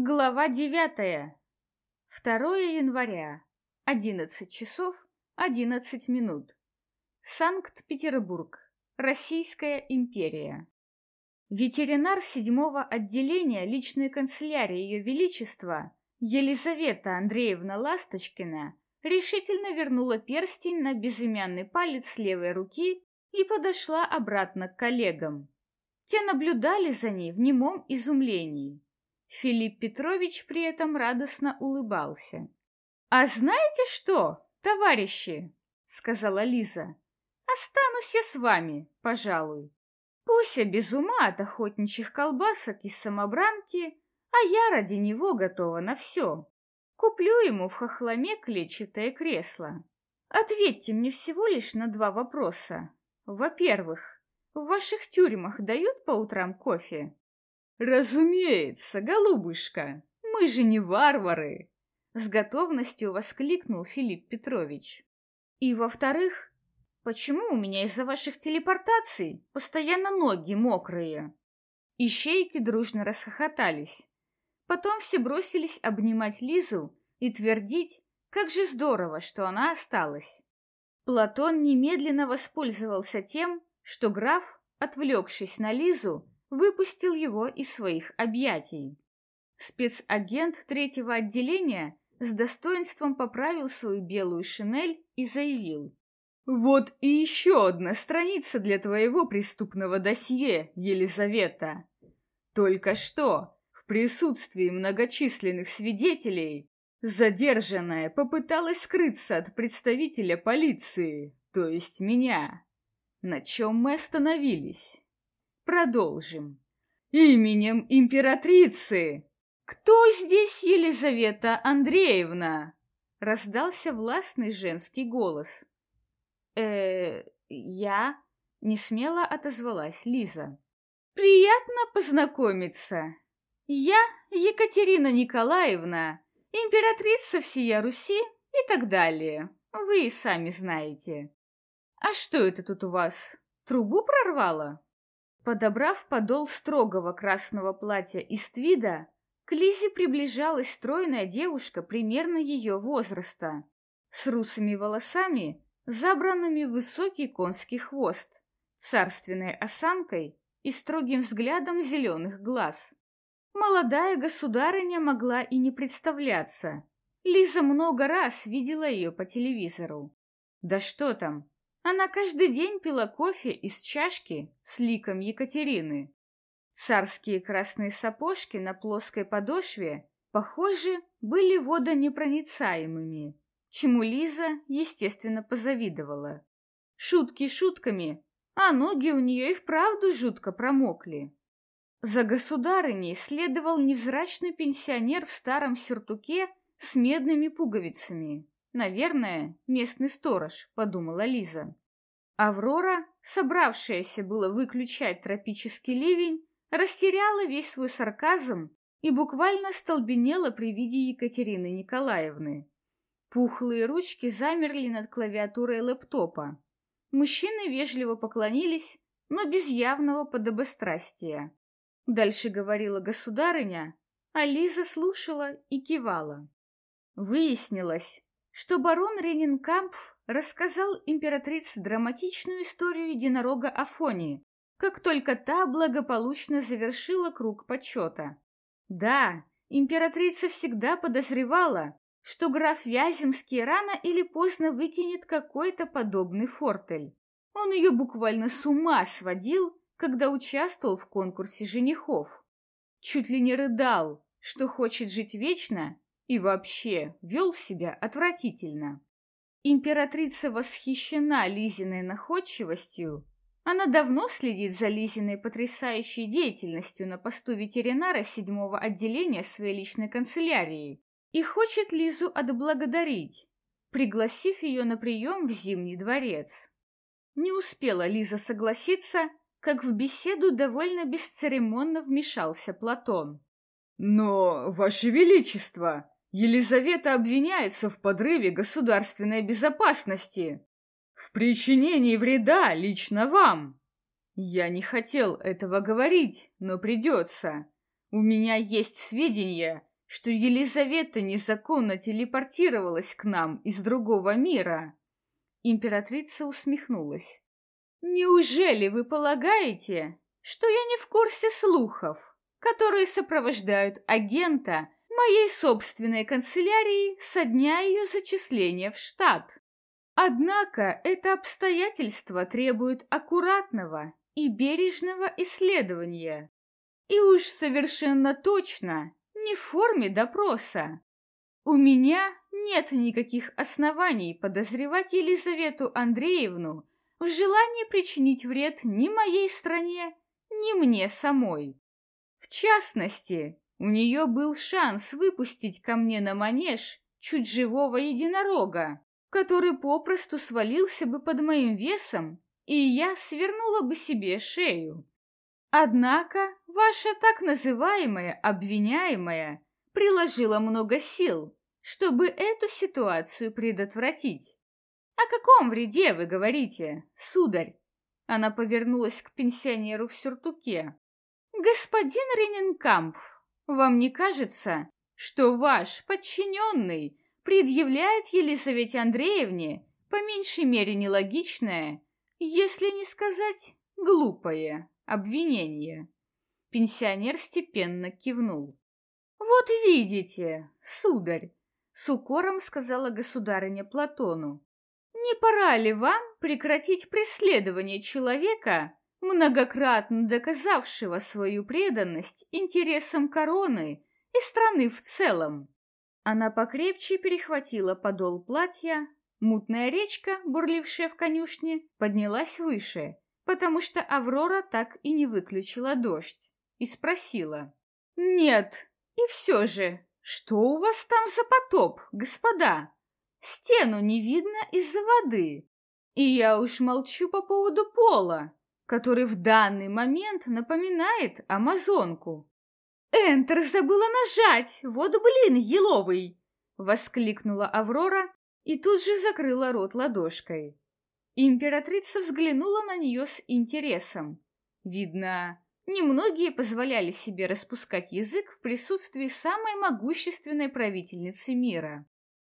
Глава девятая. 2 января. 11 часов 11 минут. Санкт-Петербург. Российская империя. Ветеринар седьмого отделения личной канцелярии Ее Величества Елизавета Андреевна Ласточкина решительно вернула перстень на безымянный палец левой руки и подошла обратно к коллегам. Те наблюдали за ней в немом изумлении. Филипп Петрович при этом радостно улыбался. «А знаете что, товарищи?» — сказала Лиза. «Останусь я с вами, пожалуй. Пуся без ума от охотничьих колбасок из самобранки, а я ради него готова на все. Куплю ему в хохломе клетчатое кресло. Ответьте мне всего лишь на два вопроса. Во-первых, в ваших тюрьмах дают по утрам кофе?» «Разумеется, голубушка, мы же не варвары!» С готовностью воскликнул Филипп Петрович. «И во-вторых, почему у меня из-за ваших телепортаций постоянно ноги мокрые?» Ищейки дружно расхохотались. Потом все бросились обнимать Лизу и твердить, как же здорово, что она осталась. Платон немедленно воспользовался тем, что граф, отвлекшись на Лизу, выпустил его из своих объятий. Спецагент третьего отделения с достоинством поправил свою белую шинель и заявил. «Вот и еще одна страница для твоего преступного досье, Елизавета. Только что, в присутствии многочисленных свидетелей, задержанная попыталась скрыться от представителя полиции, то есть меня. На чем мы остановились?» Продолжим. Именем императрицы! Кто здесь Елизавета Андреевна? Раздался властный женский голос. э я... Не смело отозвалась Лиза. Приятно познакомиться. Я Екатерина Николаевна, императрица всея Руси и так далее. Вы и сами знаете. А что это тут у вас? Трубу прорвало? Подобрав подол строгого красного платья из твида, к Лизе приближалась стройная девушка примерно ее возраста, с русыми волосами, забранными в высокий конский хвост, царственной осанкой и строгим взглядом зеленых глаз. Молодая государыня могла и не представляться. Лиза много раз видела ее по телевизору. Да что там, она каждый день пила кофе из чашки с ликом Екатерины. Царские красные сапожки на плоской подошве, похоже, были водонепроницаемыми, чему Лиза, естественно, позавидовала. Шутки шутками, а ноги у нее и вправду жутко промокли. За государыней следовал невзрачный пенсионер в старом сюртуке с медными пуговицами. Наверное, местный сторож, подумала Лиза. Аврора, собравшаяся было выключать тропический ливень, растеряла весь свой сарказм и буквально столбенела при виде Екатерины Николаевны. Пухлые ручки замерли над клавиатурой лэптопа. Мужчины вежливо поклонились, но без явного подобострастия. Дальше говорила государыня, а Лиза слушала и кивала. Выяснилось, что барон Ренинкампф рассказал императрице драматичную историю единорога Афонии, как только та благополучно завершила круг почета. Да, императрица всегда подозревала, что граф Вяземский рано или поздно выкинет какой-то подобный фортель. Он ее буквально с ума сводил, когда участвовал в конкурсе женихов. Чуть ли не рыдал, что хочет жить вечно и вообще вел себя отвратительно. Императрица восхищена Лизиной находчивостью. Она давно следит за Лизиной потрясающей деятельностью на посту ветеринара седьмого отделения своей личной канцелярии и хочет Лизу отблагодарить, пригласив ее на прием в Зимний дворец. Не успела Лиза согласиться, как в беседу довольно бесцеремонно вмешался Платон. «Но, Ваше Величество, Елизавета обвиняется в подрыве государственной безопасности, в причинении вреда лично вам. Я не хотел этого говорить, но придется. У меня есть сведения, что Елизавета незаконно телепортировалась к нам из другого мира. Императрица усмехнулась. Неужели вы полагаете, что я не в курсе слухов, которые сопровождают агента моей собственной канцелярии со дня ее зачисления в штат? Однако это обстоятельство требует аккуратного и бережного исследования. И уж совершенно точно не в форме допроса. У меня нет никаких оснований подозревать Елизавету Андреевну в желании причинить вред ни моей стране, ни мне самой. В частности, у нее был шанс выпустить ко мне на манеж чуть живого единорога, который попросту свалился бы под моим весом, и я свернула бы себе шею. Однако ваша так называемая обвиняемая приложила много сил, чтобы эту ситуацию предотвратить. О каком вреде вы говорите, сударь? Она повернулась к пенсионеру в сюртуке. Господин Рененкампф, вам не кажется, что ваш подчиненный предъявляет Елизавете Андреевне по меньшей мере нелогичное, если не сказать глупое обвинение? Пенсионер степенно кивнул. «Вот видите, сударь», — с укором сказала государыня Платону, не пора ли вам прекратить преследование человека, многократно доказавшего свою преданность интересам короны и страны в целом? Она покрепче перехватила подол платья, мутная речка, бурлившая в конюшне, поднялась выше, потому что Аврора так и не выключила дождь, и спросила. «Нет, и все же, что у вас там за потоп, господа?» Стену не видно из-за воды. И я уж молчу по поводу пола, который в данный момент напоминает амазонку. «Энтер забыла нажать! Вот блин, еловый!» — воскликнула Аврора и тут же закрыла рот ладошкой. Императрица взглянула на нее с интересом. Видно, немногие позволяли себе распускать язык в присутствии самой могущественной правительницы мира.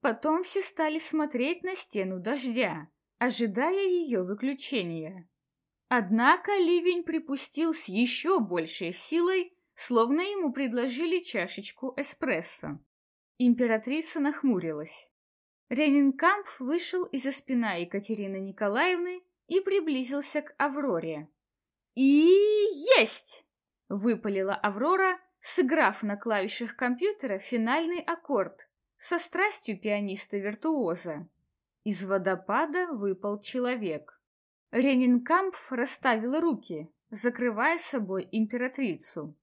Потом все стали смотреть на стену дождя, ожидая ее выключения. Однако ливень припустил с еще большей силой, словно ему предложили чашечку эспрессо. Императрица нахмурилась. Ренинкамп вышел из-за спина Екатерины Николаевны и приблизился к Авроре. «И есть!» — выпалила Аврора, сыграв на клавишах компьютера финальный аккорд, со страстью пианиста-виртуоза. Из водопада выпал человек. Ренинкампф расставил руки, закрывая собой императрицу.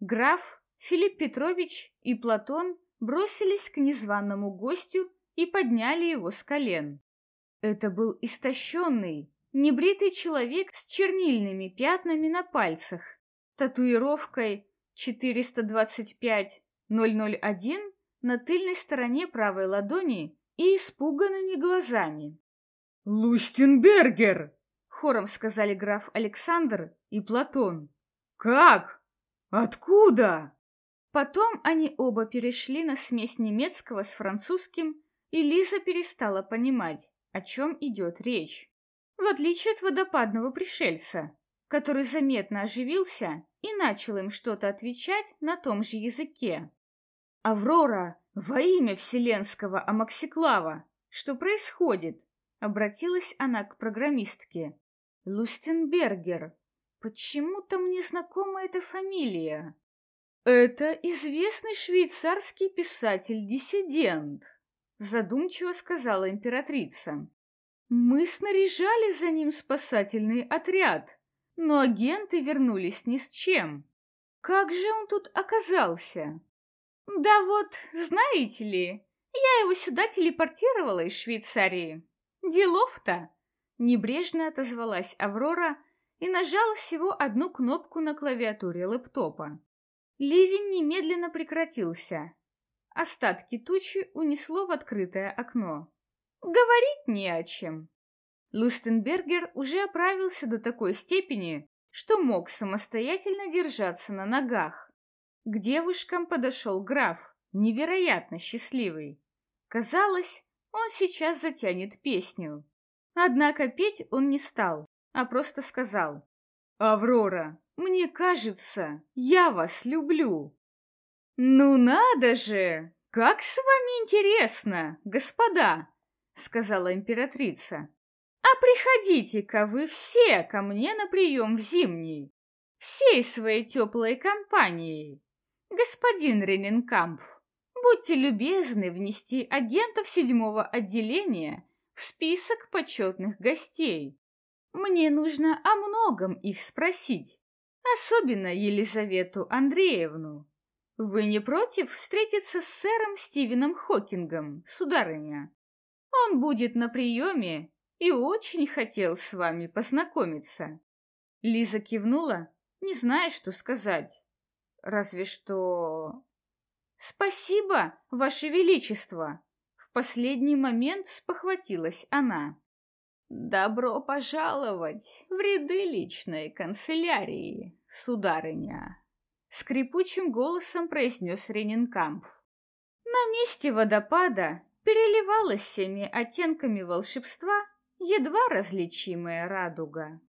Граф, Филипп Петрович и Платон бросились к незваному гостю и подняли его с колен. Это был истощенный, небритый человек с чернильными пятнами на пальцах, татуировкой 425 001 на тыльной стороне правой ладони и испуганными глазами. «Лустенбергер!» — хором сказали граф Александр и Платон. «Как? Откуда?» Потом они оба перешли на смесь немецкого с французским, и Лиза перестала понимать, о чем идет речь. В отличие от водопадного пришельца, который заметно оживился и начал им что-то отвечать на том же языке. «Аврора, во имя вселенского Амаксиклава, что происходит?» Обратилась она к программистке. «Лустенбергер. Почему-то мне знакома эта фамилия». «Это известный швейцарский писатель-диссидент», задумчиво сказала императрица. «Мы снаряжали за ним спасательный отряд, но агенты вернулись ни с чем. Как же он тут оказался?» Да вот, знаете ли, я его сюда телепортировала из Швейцарии. Делов-то! Небрежно отозвалась Аврора и нажала всего одну кнопку на клавиатуре лэптопа. Ливень немедленно прекратился. Остатки тучи унесло в открытое окно. Говорить не о чем. Лустенбергер уже оправился до такой степени, что мог самостоятельно держаться на ногах. К девушкам подошел граф, невероятно счастливый. Казалось, он сейчас затянет песню. Однако петь он не стал, а просто сказал. «Аврора, мне кажется, я вас люблю». «Ну надо же! Как с вами интересно, господа!» — сказала императрица. «А приходите-ка вы все ко мне на прием в зимний, всей своей теплой компанией. Господин Рененкампф, будьте любезны внести агентов седьмого отделения в список почетных гостей. Мне нужно о многом их спросить, особенно Елизавету Андреевну. Вы не против встретиться с сэром Стивеном Хокингом, сударыня? Он будет на приеме и очень хотел с вами познакомиться. Лиза кивнула, не зная, что сказать. Разве что... Спасибо, Ваше Величество! Последний момент спохватилась она. Добро пожаловать в ряды личной канцелярии, сударыня! Скрипучим голосом произнес Ренинкамп. На месте водопада переливалась всеми оттенками волшебства едва различимая радуга.